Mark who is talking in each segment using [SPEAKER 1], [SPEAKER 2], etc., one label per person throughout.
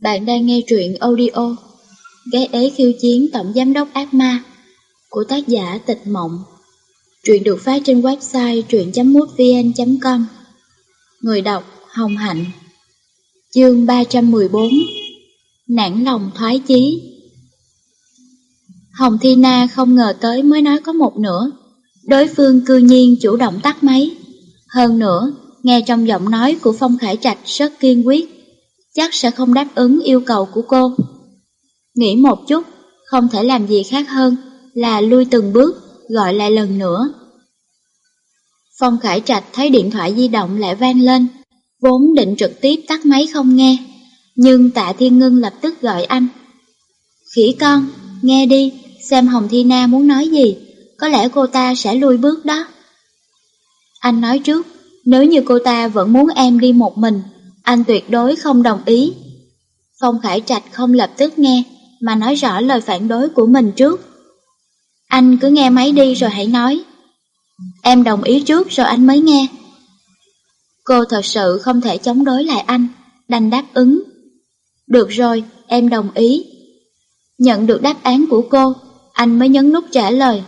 [SPEAKER 1] Bạn đang nghe truyện audio Gái ế khiêu chiến tổng giám đốc ác ma của tác giả Tịch Mộng. Truyện được phát trên website truyện.mútvn.com Người đọc Hồng Hạnh. Chương 314 Nản lòng thoái chí. Hồng Thi Na không ngờ tới mới nói có một nửa. Đối phương cư nhiên chủ động tắt máy. Hơn nữa, nghe trong giọng nói của Phong Khải Trạch rất kiên quyết chắc sẽ không đáp ứng yêu cầu của cô. Nghĩ một chút, không thể làm gì khác hơn là lui từng bước, gọi lại lần nữa. Phong Khải Trạch thấy điện thoại di động lại vang lên, vốn định trực tiếp tắt máy không nghe, nhưng tạ Thiên Ngân lập tức gọi anh. Khỉ con, nghe đi, xem Hồng Thi Na muốn nói gì, có lẽ cô ta sẽ lui bước đó. Anh nói trước, nếu như cô ta vẫn muốn em đi một mình, anh tuyệt đối không đồng ý. Phong Khải Trạch không lập tức nghe, mà nói rõ lời phản đối của mình trước. Anh cứ nghe máy đi rồi hãy nói. Em đồng ý trước rồi anh mới nghe. Cô thật sự không thể chống đối lại anh, đành đáp ứng. Được rồi, em đồng ý. Nhận được đáp án của cô, anh mới nhấn nút trả lời.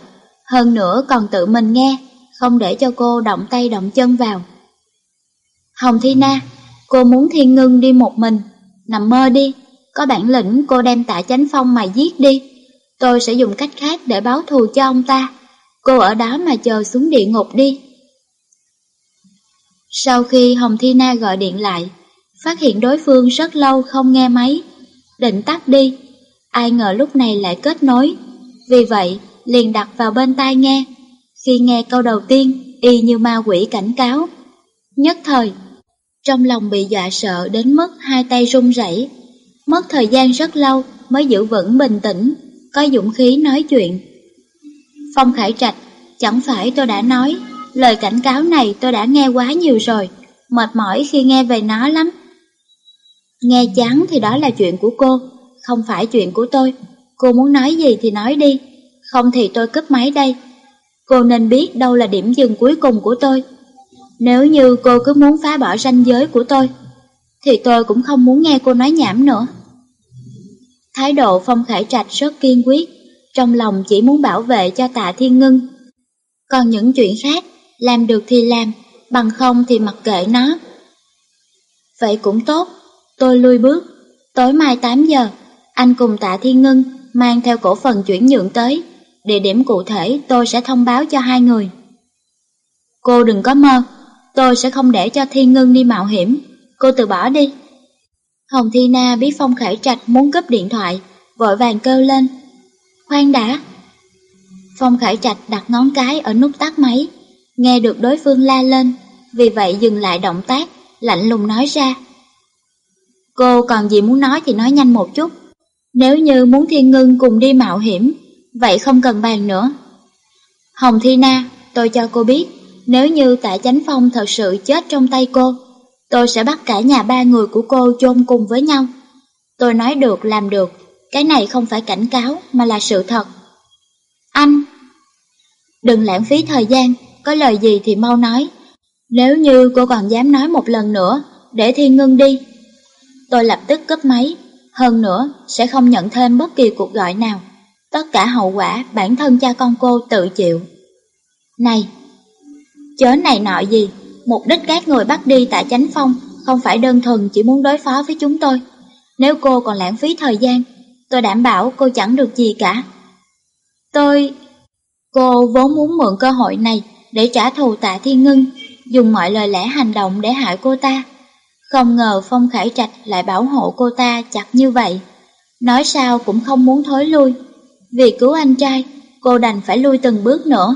[SPEAKER 1] Hơn nữa còn tự mình nghe, không để cho cô động tay động chân vào. Hồng Thi Na, Cô muốn Thiên Ngưng đi một mình, nằm mơ đi, có bản lĩnh cô đem tạ chánh phong mà giết đi. Tôi sẽ dùng cách khác để báo thù cho ông ta. Cô ở đó mà chờ xuống địa ngục đi. Sau khi Hồng Thi Na gọi điện lại, phát hiện đối phương rất lâu không nghe máy, định tắt đi. Ai ngờ lúc này lại kết nối, vì vậy liền đặt vào bên tai nghe. Khi nghe câu đầu tiên, y như ma quỷ cảnh cáo. Nhất thời, trong lòng bị dọa sợ đến mức hai tay run rẩy, mất thời gian rất lâu mới giữ vững bình tĩnh, có dũng khí nói chuyện. Phong Khải Trạch, chẳng phải tôi đã nói, lời cảnh cáo này tôi đã nghe quá nhiều rồi, mệt mỏi khi nghe về nó lắm. Nghe chán thì đó là chuyện của cô, không phải chuyện của tôi. Cô muốn nói gì thì nói đi, không thì tôi cướp máy đây. Cô nên biết đâu là điểm dừng cuối cùng của tôi. Nếu như cô cứ muốn phá bỏ ranh giới của tôi, thì tôi cũng không muốn nghe cô nói nhảm nữa. Thái độ Phong Khải Trạch rất kiên quyết, trong lòng chỉ muốn bảo vệ cho tạ thiên ngưng. Còn những chuyện khác, làm được thì làm, bằng không thì mặc kệ nó. Vậy cũng tốt, tôi lui bước. Tối mai 8 giờ, anh cùng tạ thiên ngưng mang theo cổ phần chuyển nhượng tới. Địa điểm cụ thể tôi sẽ thông báo cho hai người. Cô đừng có mơ, Tôi sẽ không để cho Thiên Ngân đi mạo hiểm, cô từ bỏ đi. Hồng Thi Na biết Phong Khải Trạch muốn cướp điện thoại, vội vàng kêu lên. Khoan đã. Phong Khải Trạch đặt ngón cái ở nút tắt máy, nghe được đối phương la lên, vì vậy dừng lại động tác, lạnh lùng nói ra. Cô còn gì muốn nói thì nói nhanh một chút. Nếu như muốn Thiên Ngân cùng đi mạo hiểm, vậy không cần bàn nữa. Hồng Thi Na, tôi cho cô biết, nếu như tạ chánh phong thật sự chết trong tay cô, tôi sẽ bắt cả nhà ba người của cô chôn cùng với nhau. Tôi nói được làm được, cái này không phải cảnh cáo mà là sự thật. Anh! Đừng lãng phí thời gian, có lời gì thì mau nói. Nếu như cô còn dám nói một lần nữa, để Thiên ngưng đi. Tôi lập tức cướp máy, hơn nữa sẽ không nhận thêm bất kỳ cuộc gọi nào. Tất cả hậu quả bản thân cha con cô tự chịu. Này, Chớ này nọ gì, mục đích các người bắt đi tại chánh phong không phải đơn thuần chỉ muốn đối phó với chúng tôi. Nếu cô còn lãng phí thời gian, tôi đảm bảo cô chẳng được gì cả. Tôi... Cô vốn muốn mượn cơ hội này để trả thù tạ thiên ngưng, dùng mọi lời lẽ hành động để hại cô ta. Không ngờ Phong Khải Trạch lại bảo hộ cô ta chặt như vậy. Nói sao cũng không muốn thối lui. Vì cứu anh trai, cô đành phải lui từng bước nữa.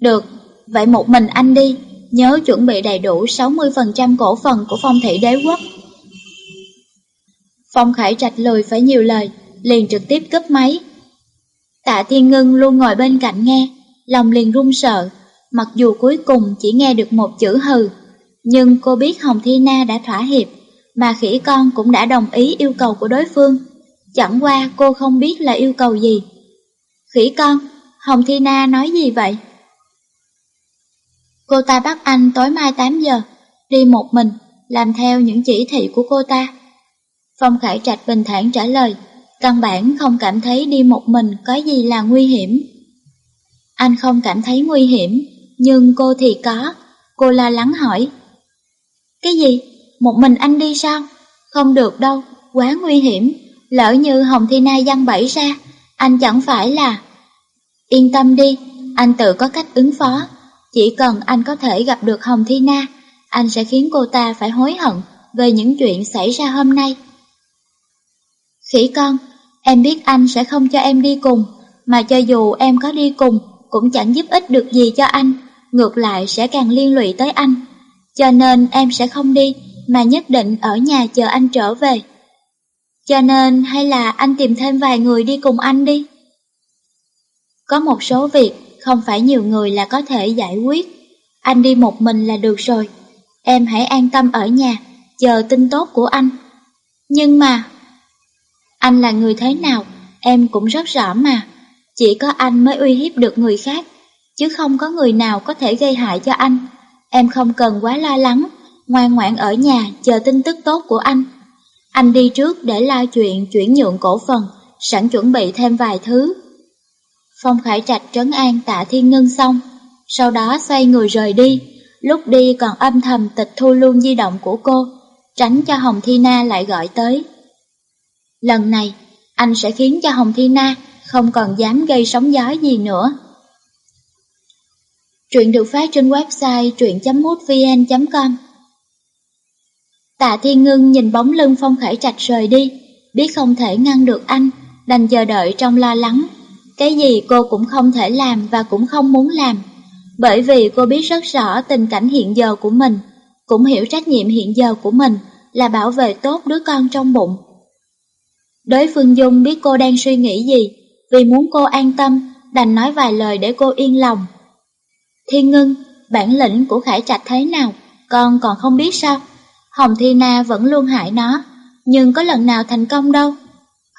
[SPEAKER 1] Được, Vậy một mình anh đi, nhớ chuẩn bị đầy đủ 60% cổ phần của phong thị đế quốc. Phong Khải Trạch lười phải nhiều lời, liền trực tiếp cướp máy. Tạ Thiên Ngân luôn ngồi bên cạnh nghe, lòng liền run sợ, mặc dù cuối cùng chỉ nghe được một chữ hừ. Nhưng cô biết Hồng Thi Na đã thỏa hiệp, mà khỉ con cũng đã đồng ý yêu cầu của đối phương. Chẳng qua cô không biết là yêu cầu gì. Khỉ con, Hồng Thi Na nói gì vậy? Cô ta bắt anh tối mai 8 giờ, đi một mình, làm theo những chỉ thị của cô ta. Phong Khải Trạch bình thản trả lời, căn bản không cảm thấy đi một mình có gì là nguy hiểm. Anh không cảm thấy nguy hiểm, nhưng cô thì có. Cô lo lắng hỏi. Cái gì? Một mình anh đi sao? Không được đâu, quá nguy hiểm. Lỡ như Hồng Thi Nai dăng bẫy ra, anh chẳng phải là... Yên tâm đi, anh tự có cách ứng phó. Chỉ cần anh có thể gặp được Hồng Thi Na, anh sẽ khiến cô ta phải hối hận về những chuyện xảy ra hôm nay. Khỉ con, em biết anh sẽ không cho em đi cùng, mà cho dù em có đi cùng cũng chẳng giúp ích được gì cho anh, ngược lại sẽ càng liên lụy tới anh. Cho nên em sẽ không đi, mà nhất định ở nhà chờ anh trở về. Cho nên hay là anh tìm thêm vài người đi cùng anh đi. Có một số việc không phải nhiều người là có thể giải quyết. Anh đi một mình là được rồi. Em hãy an tâm ở nhà, chờ tin tốt của anh. Nhưng mà, anh là người thế nào, em cũng rất rõ mà. Chỉ có anh mới uy hiếp được người khác, chứ không có người nào có thể gây hại cho anh. Em không cần quá lo lắng, ngoan ngoãn ở nhà chờ tin tức tốt của anh. Anh đi trước để lo chuyện chuyển nhượng cổ phần, sẵn chuẩn bị thêm vài thứ. Phong Khải Trạch trấn an tạ thiên ngân xong, sau đó xoay người rời đi, lúc đi còn âm thầm tịch thu luôn di động của cô, tránh cho Hồng Thi Na lại gọi tới. Lần này, anh sẽ khiến cho Hồng Thi Na không còn dám gây sóng gió gì nữa. Truyện được phát trên website truyện.mútvn.com Tạ Thiên Ngân nhìn bóng lưng Phong Khải Trạch rời đi, biết không thể ngăn được anh, đành chờ đợi trong lo lắng. Cái gì cô cũng không thể làm và cũng không muốn làm, bởi vì cô biết rất rõ tình cảnh hiện giờ của mình, cũng hiểu trách nhiệm hiện giờ của mình là bảo vệ tốt đứa con trong bụng. Đối phương Dung biết cô đang suy nghĩ gì, vì muốn cô an tâm, đành nói vài lời để cô yên lòng. Thiên Ngân, bản lĩnh của Khải Trạch thế nào, con còn không biết sao? Hồng Thi Na vẫn luôn hại nó, nhưng có lần nào thành công đâu.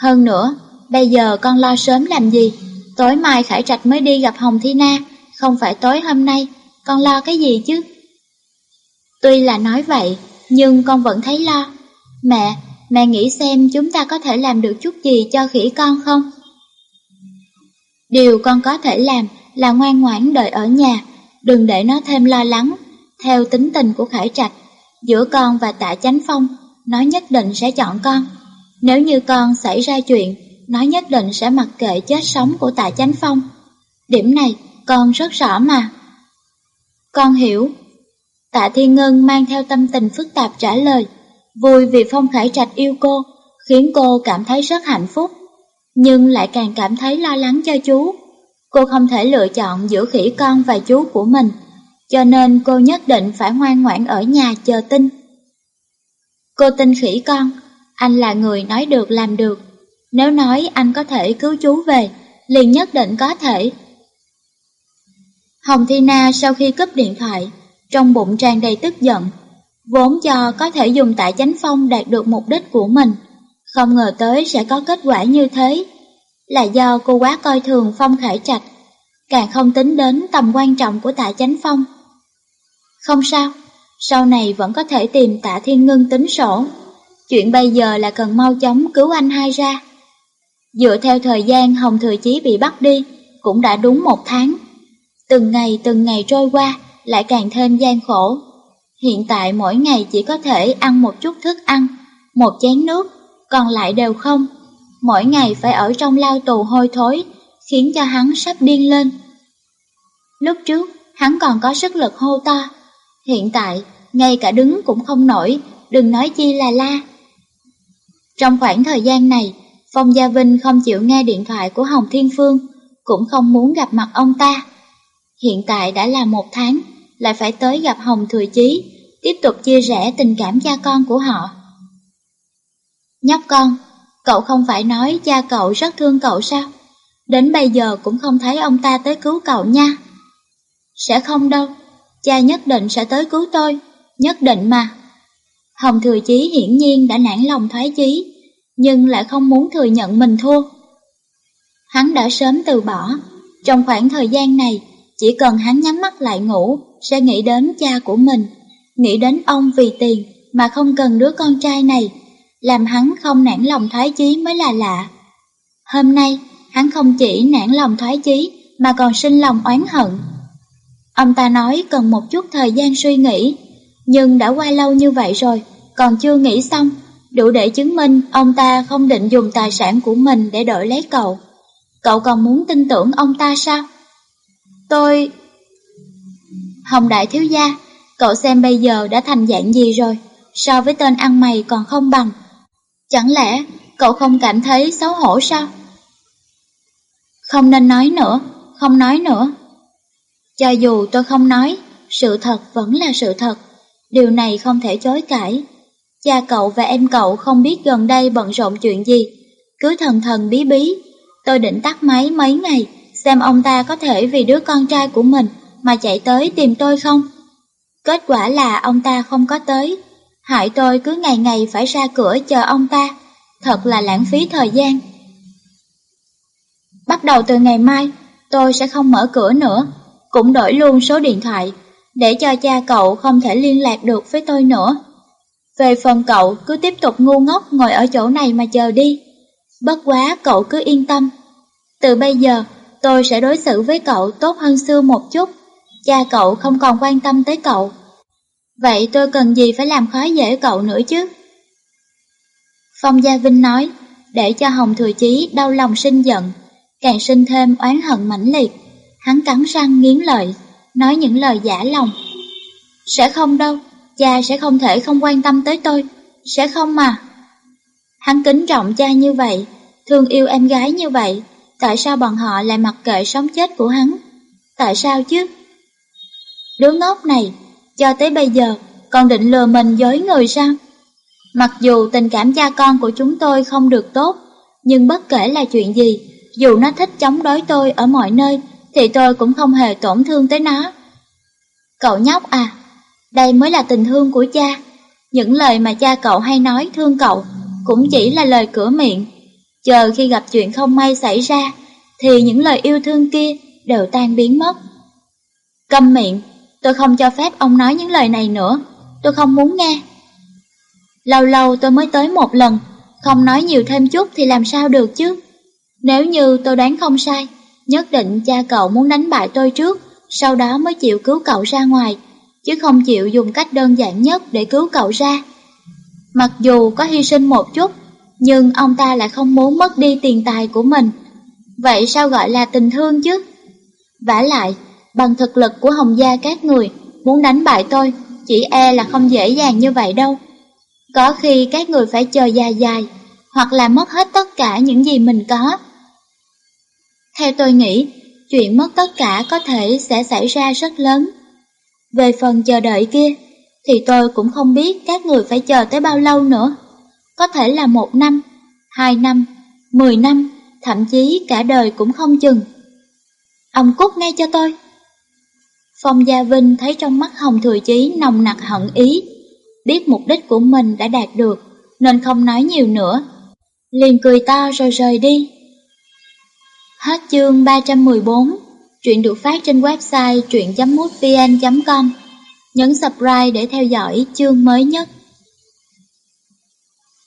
[SPEAKER 1] Hơn nữa, bây giờ con lo sớm làm gì? Tối mai Khải Trạch mới đi gặp Hồng Thi Na, không phải tối hôm nay, con lo cái gì chứ? Tuy là nói vậy, nhưng con vẫn thấy lo. Mẹ, mẹ nghĩ xem chúng ta có thể làm được chút gì cho khỉ con không? Điều con có thể làm là ngoan ngoãn đợi ở nhà, đừng để nó thêm lo lắng. Theo tính tình của Khải Trạch, giữa con và tạ chánh phong, nó nhất định sẽ chọn con. Nếu như con xảy ra chuyện, nó nhất định sẽ mặc kệ chết sống của tạ chánh phong. Điểm này con rất rõ mà. Con hiểu. Tạ Thiên Ngân mang theo tâm tình phức tạp trả lời, vui vì Phong Khải Trạch yêu cô, khiến cô cảm thấy rất hạnh phúc, nhưng lại càng cảm thấy lo lắng cho chú. Cô không thể lựa chọn giữa khỉ con và chú của mình, cho nên cô nhất định phải ngoan ngoãn ở nhà chờ tin. Cô tin khỉ con, anh là người nói được làm được. Nếu nói anh có thể cứu chú về, liền nhất định có thể. Hồng Thi Na sau khi cúp điện thoại, trong bụng tràn đầy tức giận, vốn cho có thể dùng tại chánh phong đạt được mục đích của mình, không ngờ tới sẽ có kết quả như thế. Là do cô quá coi thường Phong Khải Trạch, càng không tính đến tầm quan trọng của tạ chánh phong. Không sao, sau này vẫn có thể tìm tạ thiên ngưng tính sổ. Chuyện bây giờ là cần mau chóng cứu anh hai ra. Dựa theo thời gian Hồng Thừa Chí bị bắt đi, cũng đã đúng một tháng. Từng ngày từng ngày trôi qua, lại càng thêm gian khổ. Hiện tại mỗi ngày chỉ có thể ăn một chút thức ăn, một chén nước, còn lại đều không. Mỗi ngày phải ở trong lao tù hôi thối, khiến cho hắn sắp điên lên. Lúc trước, hắn còn có sức lực hô to. Hiện tại, ngay cả đứng cũng không nổi, đừng nói chi là la. Trong khoảng thời gian này, Phong Gia Vinh không chịu nghe điện thoại của Hồng Thiên Phương, cũng không muốn gặp mặt ông ta. Hiện tại đã là một tháng, lại phải tới gặp Hồng Thừa Chí, tiếp tục chia sẻ tình cảm cha con của họ. Nhóc con, cậu không phải nói cha cậu rất thương cậu sao? Đến bây giờ cũng không thấy ông ta tới cứu cậu nha. Sẽ không đâu, cha nhất định sẽ tới cứu tôi, nhất định mà. Hồng Thừa Chí hiển nhiên đã nản lòng thoái chí, nhưng lại không muốn thừa nhận mình thua. Hắn đã sớm từ bỏ, trong khoảng thời gian này, chỉ cần hắn nhắm mắt lại ngủ, sẽ nghĩ đến cha của mình, nghĩ đến ông vì tiền mà không cần đứa con trai này, làm hắn không nản lòng thoái chí mới là lạ. Hôm nay, hắn không chỉ nản lòng thoái chí mà còn sinh lòng oán hận. Ông ta nói cần một chút thời gian suy nghĩ, nhưng đã qua lâu như vậy rồi, còn chưa nghĩ xong, đủ để chứng minh ông ta không định dùng tài sản của mình để đổi lấy cậu. Cậu còn muốn tin tưởng ông ta sao? Tôi... Hồng Đại Thiếu Gia, cậu xem bây giờ đã thành dạng gì rồi, so với tên ăn mày còn không bằng. Chẳng lẽ cậu không cảm thấy xấu hổ sao? Không nên nói nữa, không nói nữa. Cho dù tôi không nói, sự thật vẫn là sự thật, điều này không thể chối cãi. Cha cậu và em cậu không biết gần đây bận rộn chuyện gì, cứ thần thần bí bí. Tôi định tắt máy mấy ngày, xem ông ta có thể vì đứa con trai của mình mà chạy tới tìm tôi không. Kết quả là ông ta không có tới, hại tôi cứ ngày ngày phải ra cửa chờ ông ta, thật là lãng phí thời gian. Bắt đầu từ ngày mai, tôi sẽ không mở cửa nữa, cũng đổi luôn số điện thoại, để cho cha cậu không thể liên lạc được với tôi nữa. Về phần cậu cứ tiếp tục ngu ngốc ngồi ở chỗ này mà chờ đi. Bất quá cậu cứ yên tâm. Từ bây giờ, tôi sẽ đối xử với cậu tốt hơn xưa một chút. Cha cậu không còn quan tâm tới cậu. Vậy tôi cần gì phải làm khó dễ cậu nữa chứ? Phong Gia Vinh nói, để cho Hồng Thừa Chí đau lòng sinh giận, càng sinh thêm oán hận mãnh liệt. Hắn cắn răng nghiến lợi, nói những lời giả lòng. Sẽ không đâu, cha sẽ không thể không quan tâm tới tôi, sẽ không mà. Hắn kính trọng cha như vậy, thương yêu em gái như vậy, tại sao bọn họ lại mặc kệ sống chết của hắn? Tại sao chứ? Đứa ngốc này, cho tới bây giờ, còn định lừa mình dối người sao? Mặc dù tình cảm cha con của chúng tôi không được tốt, nhưng bất kể là chuyện gì, dù nó thích chống đối tôi ở mọi nơi, thì tôi cũng không hề tổn thương tới nó. Cậu nhóc à, đây mới là tình thương của cha. Những lời mà cha cậu hay nói thương cậu cũng chỉ là lời cửa miệng. Chờ khi gặp chuyện không may xảy ra, thì những lời yêu thương kia đều tan biến mất. Câm miệng, tôi không cho phép ông nói những lời này nữa, tôi không muốn nghe. Lâu lâu tôi mới tới một lần, không nói nhiều thêm chút thì làm sao được chứ. Nếu như tôi đoán không sai, nhất định cha cậu muốn đánh bại tôi trước, sau đó mới chịu cứu cậu ra ngoài, chứ không chịu dùng cách đơn giản nhất để cứu cậu ra. Mặc dù có hy sinh một chút, nhưng ông ta lại không muốn mất đi tiền tài của mình. Vậy sao gọi là tình thương chứ? vả lại, bằng thực lực của Hồng Gia các người, muốn đánh bại tôi, chỉ e là không dễ dàng như vậy đâu. Có khi các người phải chờ dài dài, hoặc là mất hết tất cả những gì mình có. Theo tôi nghĩ, chuyện mất tất cả có thể sẽ xảy ra rất lớn. Về phần chờ đợi kia, thì tôi cũng không biết các người phải chờ tới bao lâu nữa. Có thể là một năm, hai năm, mười năm, thậm chí cả đời cũng không chừng. Ông cút ngay cho tôi. Phong Gia Vinh thấy trong mắt Hồng Thừa Chí nồng nặc hận ý, biết mục đích của mình đã đạt được, nên không nói nhiều nữa. Liền cười to rồi rời đi. Hết chương 314, chuyện được phát trên website truyện.mútvn.com. Nhấn subscribe để theo dõi chương mới nhất.